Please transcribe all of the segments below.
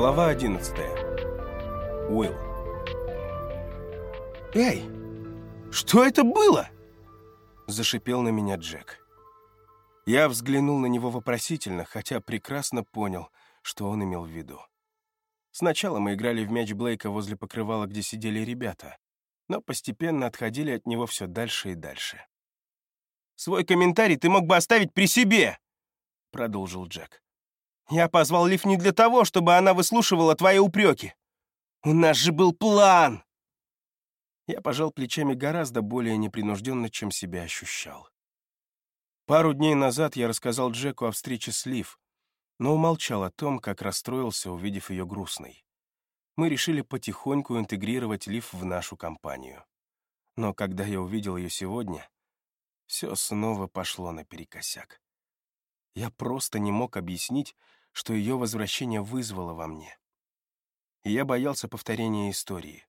Глава 11. Уилл. «Эй, что это было?» Зашипел на меня Джек. Я взглянул на него вопросительно, хотя прекрасно понял, что он имел в виду. Сначала мы играли в мяч Блейка возле покрывала, где сидели ребята, но постепенно отходили от него все дальше и дальше. «Свой комментарий ты мог бы оставить при себе!» — продолжил Джек. «Я позвал Лив не для того, чтобы она выслушивала твои упреки. У нас же был план!» Я пожал плечами гораздо более непринужденно, чем себя ощущал. Пару дней назад я рассказал Джеку о встрече с Лив, но умолчал о том, как расстроился, увидев ее грустной. Мы решили потихоньку интегрировать Лив в нашу компанию. Но когда я увидел ее сегодня, все снова пошло наперекосяк. Я просто не мог объяснить, что ее возвращение вызвало во мне. И я боялся повторения истории.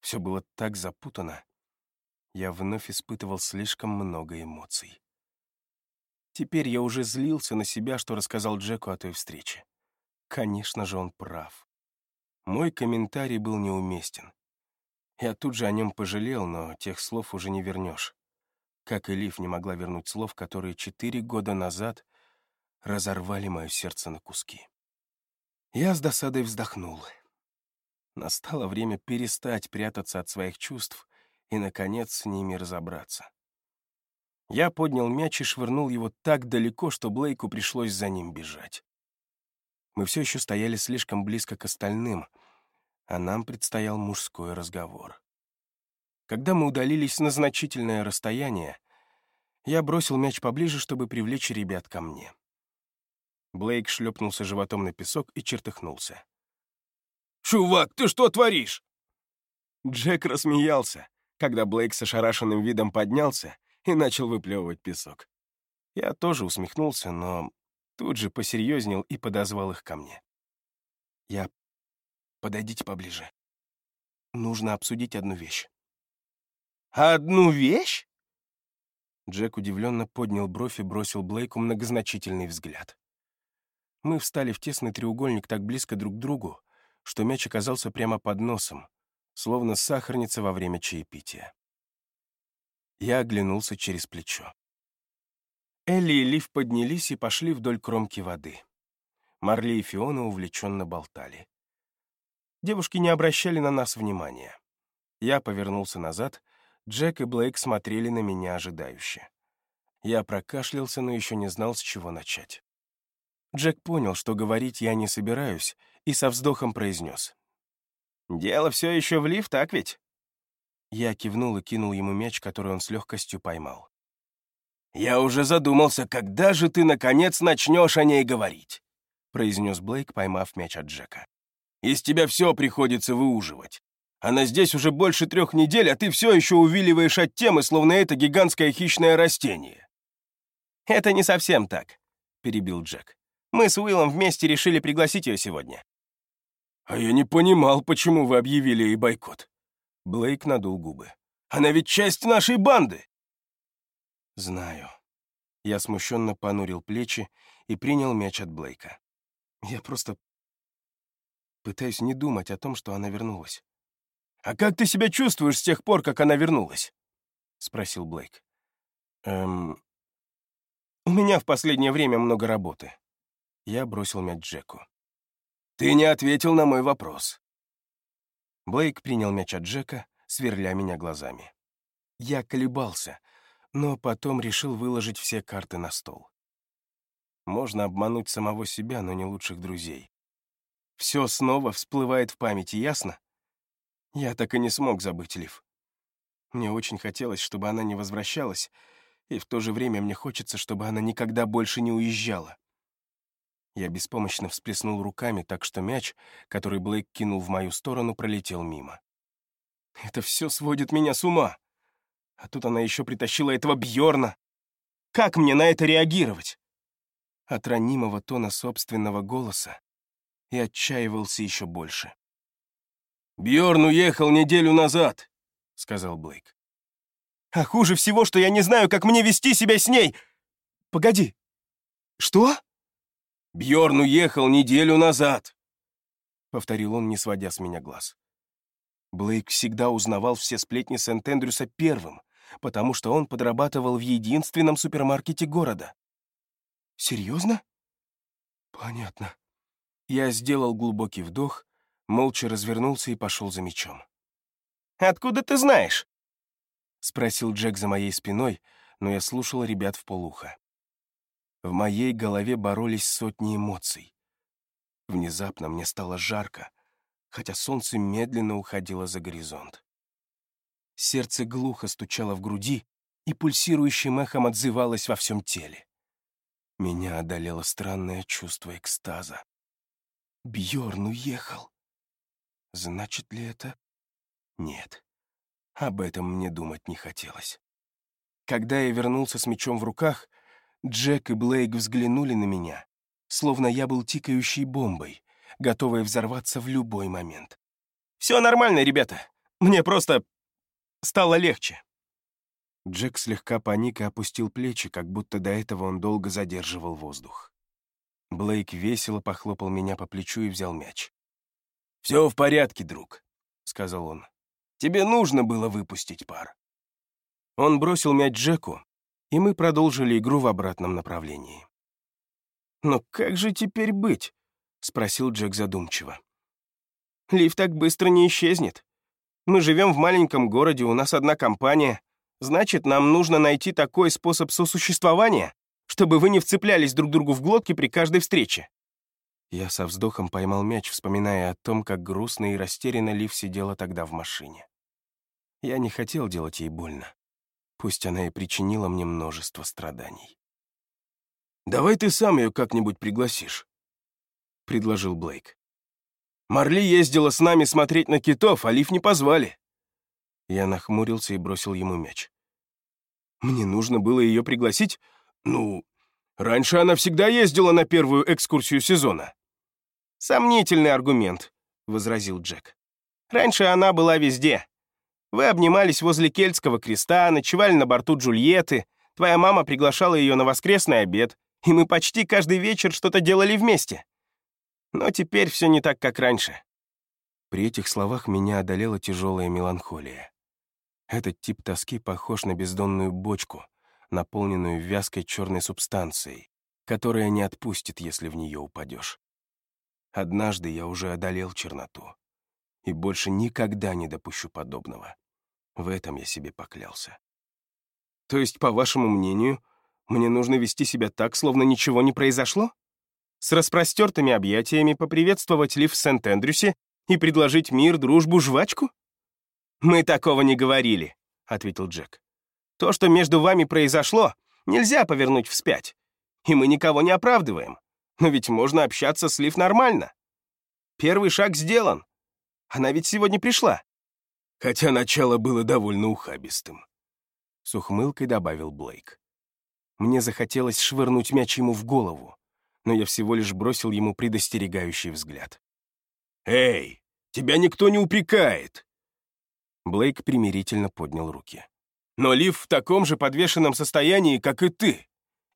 Все было так запутано. Я вновь испытывал слишком много эмоций. Теперь я уже злился на себя, что рассказал Джеку о той встрече. Конечно же, он прав. Мой комментарий был неуместен. Я тут же о нем пожалел, но тех слов уже не вернешь. Как и Лив не могла вернуть слов, которые четыре года назад разорвали мое сердце на куски. Я с досадой вздохнул. Настало время перестать прятаться от своих чувств и, наконец, с ними разобраться. Я поднял мяч и швырнул его так далеко, что Блейку пришлось за ним бежать. Мы все еще стояли слишком близко к остальным, а нам предстоял мужской разговор. Когда мы удалились на значительное расстояние, я бросил мяч поближе, чтобы привлечь ребят ко мне. Блейк шлепнулся животом на песок и чертыхнулся. «Чувак, ты что творишь?» Джек рассмеялся, когда Блейк с ошарашенным видом поднялся и начал выплевывать песок. Я тоже усмехнулся, но тут же посерьезнел и подозвал их ко мне. «Я... Подойдите поближе. Нужно обсудить одну вещь». «Одну вещь?» Джек удивленно поднял бровь и бросил Блейку многозначительный взгляд. Мы встали в тесный треугольник так близко друг к другу, что мяч оказался прямо под носом, словно сахарница во время чаепития. Я оглянулся через плечо. Элли и Лив поднялись и пошли вдоль кромки воды. Марли и Фиона увлеченно болтали. Девушки не обращали на нас внимания. Я повернулся назад, Джек и Блейк смотрели на меня ожидающе. Я прокашлялся, но еще не знал, с чего начать. Джек понял, что говорить я не собираюсь, и со вздохом произнес. «Дело все еще в лифт, так ведь?» Я кивнул и кинул ему мяч, который он с легкостью поймал. «Я уже задумался, когда же ты, наконец, начнешь о ней говорить?» произнес Блейк, поймав мяч от Джека. «Из тебя все приходится выуживать. Она здесь уже больше трех недель, а ты все еще увиливаешь от темы, словно это гигантское хищное растение». «Это не совсем так», — перебил Джек. Мы с Уиллом вместе решили пригласить ее сегодня». «А я не понимал, почему вы объявили ей бойкот». Блейк надул губы. «Она ведь часть нашей банды!» «Знаю». Я смущенно понурил плечи и принял мяч от Блейка. Я просто пытаюсь не думать о том, что она вернулась. «А как ты себя чувствуешь с тех пор, как она вернулась?» — спросил Блейк. «Эм... У меня в последнее время много работы. Я бросил мяч Джеку. «Ты не ответил на мой вопрос». Блейк принял мяч от Джека, сверля меня глазами. Я колебался, но потом решил выложить все карты на стол. Можно обмануть самого себя, но не лучших друзей. Все снова всплывает в памяти, ясно? Я так и не смог забыть Лив. Мне очень хотелось, чтобы она не возвращалась, и в то же время мне хочется, чтобы она никогда больше не уезжала. Я беспомощно всплеснул руками, так что мяч, который Блейк кинул в мою сторону, пролетел мимо. Это все сводит меня с ума. А тут она еще притащила этого Бьорна. Как мне на это реагировать? От ранимого тона собственного голоса и отчаивался еще больше. «Бьорн уехал неделю назад», — сказал Блейк. «А хуже всего, что я не знаю, как мне вести себя с ней! Погоди! Что?» Бьорн уехал неделю назад. повторил он, не сводя с меня глаз. Блейк всегда узнавал все сплетни Сент-Эндрюса первым, потому что он подрабатывал в единственном супермаркете города. «Серьезно?» «Понятно». Я сделал глубокий вдох, молча развернулся и пошел за мечом. «Откуда ты знаешь?» — спросил Джек за моей спиной, но я слушал ребят в полухо. В моей голове боролись сотни эмоций. Внезапно мне стало жарко, хотя солнце медленно уходило за горизонт. Сердце глухо стучало в груди и пульсирующим эхом отзывалось во всем теле. Меня одолело странное чувство экстаза. Бьорн уехал. Значит ли это? Нет. Об этом мне думать не хотелось. Когда я вернулся с мечом в руках, Джек и Блейк взглянули на меня, словно я был тикающей бомбой, готовой взорваться в любой момент. «Все нормально, ребята. Мне просто стало легче». Джек слегка паник и опустил плечи, как будто до этого он долго задерживал воздух. Блейк весело похлопал меня по плечу и взял мяч. «Все в порядке, друг», — сказал он. «Тебе нужно было выпустить пар». Он бросил мяч Джеку, и мы продолжили игру в обратном направлении. «Но как же теперь быть?» — спросил Джек задумчиво. «Лив так быстро не исчезнет. Мы живем в маленьком городе, у нас одна компания. Значит, нам нужно найти такой способ сосуществования, чтобы вы не вцеплялись друг другу в глотки при каждой встрече». Я со вздохом поймал мяч, вспоминая о том, как грустно и растерянно Лив сидела тогда в машине. Я не хотел делать ей больно. Пусть она и причинила мне множество страданий. «Давай ты сам ее как-нибудь пригласишь», — предложил Блейк. «Марли ездила с нами смотреть на китов, а Лив не позвали». Я нахмурился и бросил ему мяч. «Мне нужно было ее пригласить? Ну, раньше она всегда ездила на первую экскурсию сезона». «Сомнительный аргумент», — возразил Джек. «Раньше она была везде. Вы обнимались возле Кельтского креста, ночевали на борту Джульетты, твоя мама приглашала ее на воскресный обед, и мы почти каждый вечер что-то делали вместе. Но теперь все не так, как раньше». При этих словах меня одолела тяжелая меланхолия. Этот тип тоски похож на бездонную бочку, наполненную вязкой черной субстанцией, которая не отпустит, если в нее упадешь. Однажды я уже одолел черноту и больше никогда не допущу подобного. В этом я себе поклялся. То есть, по вашему мнению, мне нужно вести себя так, словно ничего не произошло? С распростертыми объятиями поприветствовать Лив в Сент-Эндрюсе и предложить мир, дружбу, жвачку? «Мы такого не говорили», — ответил Джек. «То, что между вами произошло, нельзя повернуть вспять. И мы никого не оправдываем. Но ведь можно общаться с Лив нормально. Первый шаг сделан. Она ведь сегодня пришла». Хотя начало было довольно ухабистым. С ухмылкой добавил Блейк. Мне захотелось швырнуть мяч ему в голову, но я всего лишь бросил ему предостерегающий взгляд. «Эй, тебя никто не упрекает!» Блейк примирительно поднял руки. «Но Лив в таком же подвешенном состоянии, как и ты.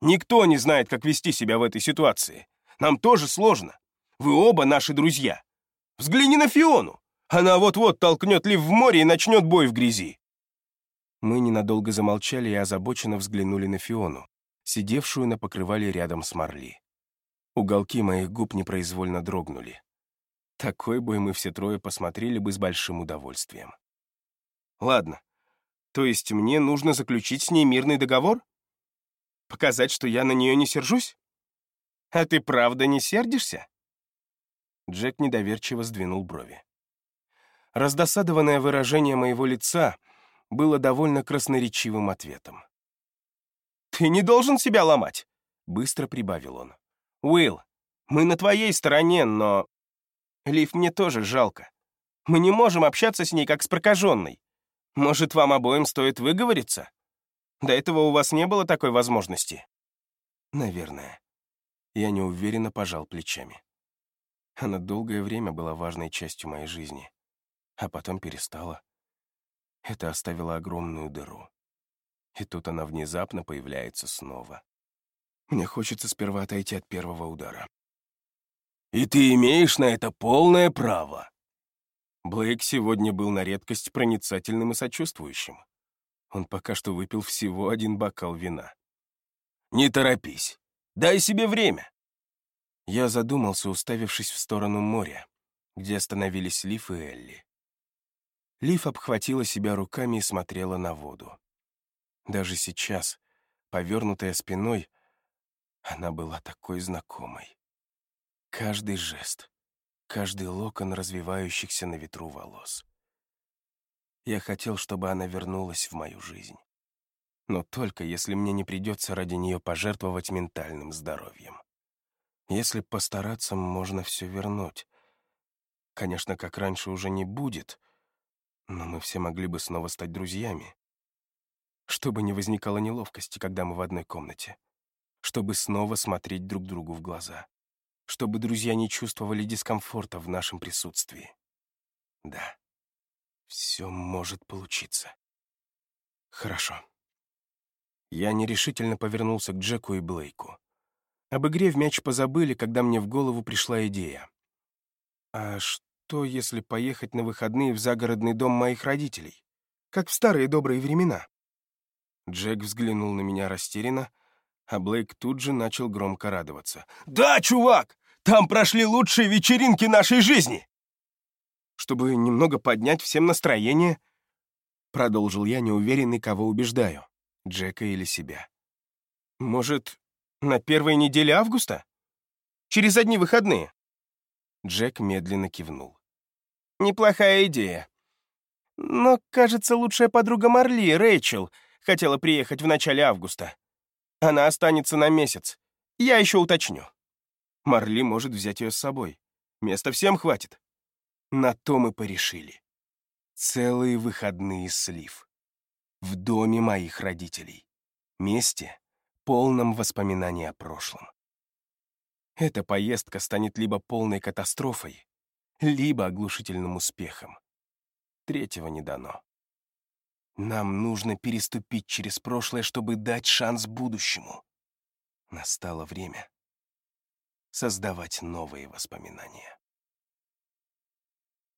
Никто не знает, как вести себя в этой ситуации. Нам тоже сложно. Вы оба наши друзья. Взгляни на Фиону. Она вот-вот толкнет Лив в море и начнет бой в грязи». Мы ненадолго замолчали и озабоченно взглянули на Фиону, сидевшую на покрывале рядом с Марли. Уголки моих губ непроизвольно дрогнули. Такой бой мы все трое посмотрели бы с большим удовольствием. Ладно. То есть мне нужно заключить с ней мирный договор? Показать, что я на нее не сержусь? А ты правда не сердишься? Джек недоверчиво сдвинул брови. Раздосадованное выражение моего лица было довольно красноречивым ответом. «Ты не должен себя ломать», — быстро прибавил он. «Уилл, мы на твоей стороне, но... Лив мне тоже жалко. Мы не можем общаться с ней, как с прокаженной. Может, вам обоим стоит выговориться? До этого у вас не было такой возможности?» «Наверное». Я неуверенно пожал плечами. Она долгое время была важной частью моей жизни, а потом перестала. Это оставило огромную дыру. И тут она внезапно появляется снова. Мне хочется сперва отойти от первого удара. И ты имеешь на это полное право. Блейк сегодня был на редкость проницательным и сочувствующим. Он пока что выпил всего один бокал вина. «Не торопись. Дай себе время». Я задумался, уставившись в сторону моря, где остановились Лив и Элли. Лив обхватила себя руками и смотрела на воду. Даже сейчас, повернутая спиной, она была такой знакомой. Каждый жест, каждый локон развивающихся на ветру волос. Я хотел, чтобы она вернулась в мою жизнь. Но только если мне не придется ради нее пожертвовать ментальным здоровьем. Если постараться, можно все вернуть. Конечно, как раньше уже не будет, но мы все могли бы снова стать друзьями. Чтобы не возникало неловкости, когда мы в одной комнате. Чтобы снова смотреть друг другу в глаза. Чтобы друзья не чувствовали дискомфорта в нашем присутствии. Да. Все может получиться. Хорошо. Я нерешительно повернулся к Джеку и Блейку. Об игре в мяч позабыли, когда мне в голову пришла идея. А что, если поехать на выходные в загородный дом моих родителей? Как в старые добрые времена. Джек взглянул на меня растерянно, а Блейк тут же начал громко радоваться. «Да, чувак! Там прошли лучшие вечеринки нашей жизни!» чтобы немного поднять всем настроение, продолжил я, неуверенный, кого убеждаю, Джека или себя. Может, на первой неделе августа? Через одни выходные? Джек медленно кивнул. Неплохая идея. Но, кажется, лучшая подруга Марли, Рэйчел, хотела приехать в начале августа. Она останется на месяц. Я еще уточню. Марли может взять ее с собой. Места всем хватит. На то мы порешили. Целые выходные слив. В доме моих родителей. Месте, полном воспоминании о прошлом. Эта поездка станет либо полной катастрофой, либо оглушительным успехом. Третьего не дано. Нам нужно переступить через прошлое, чтобы дать шанс будущему. Настало время создавать новые воспоминания.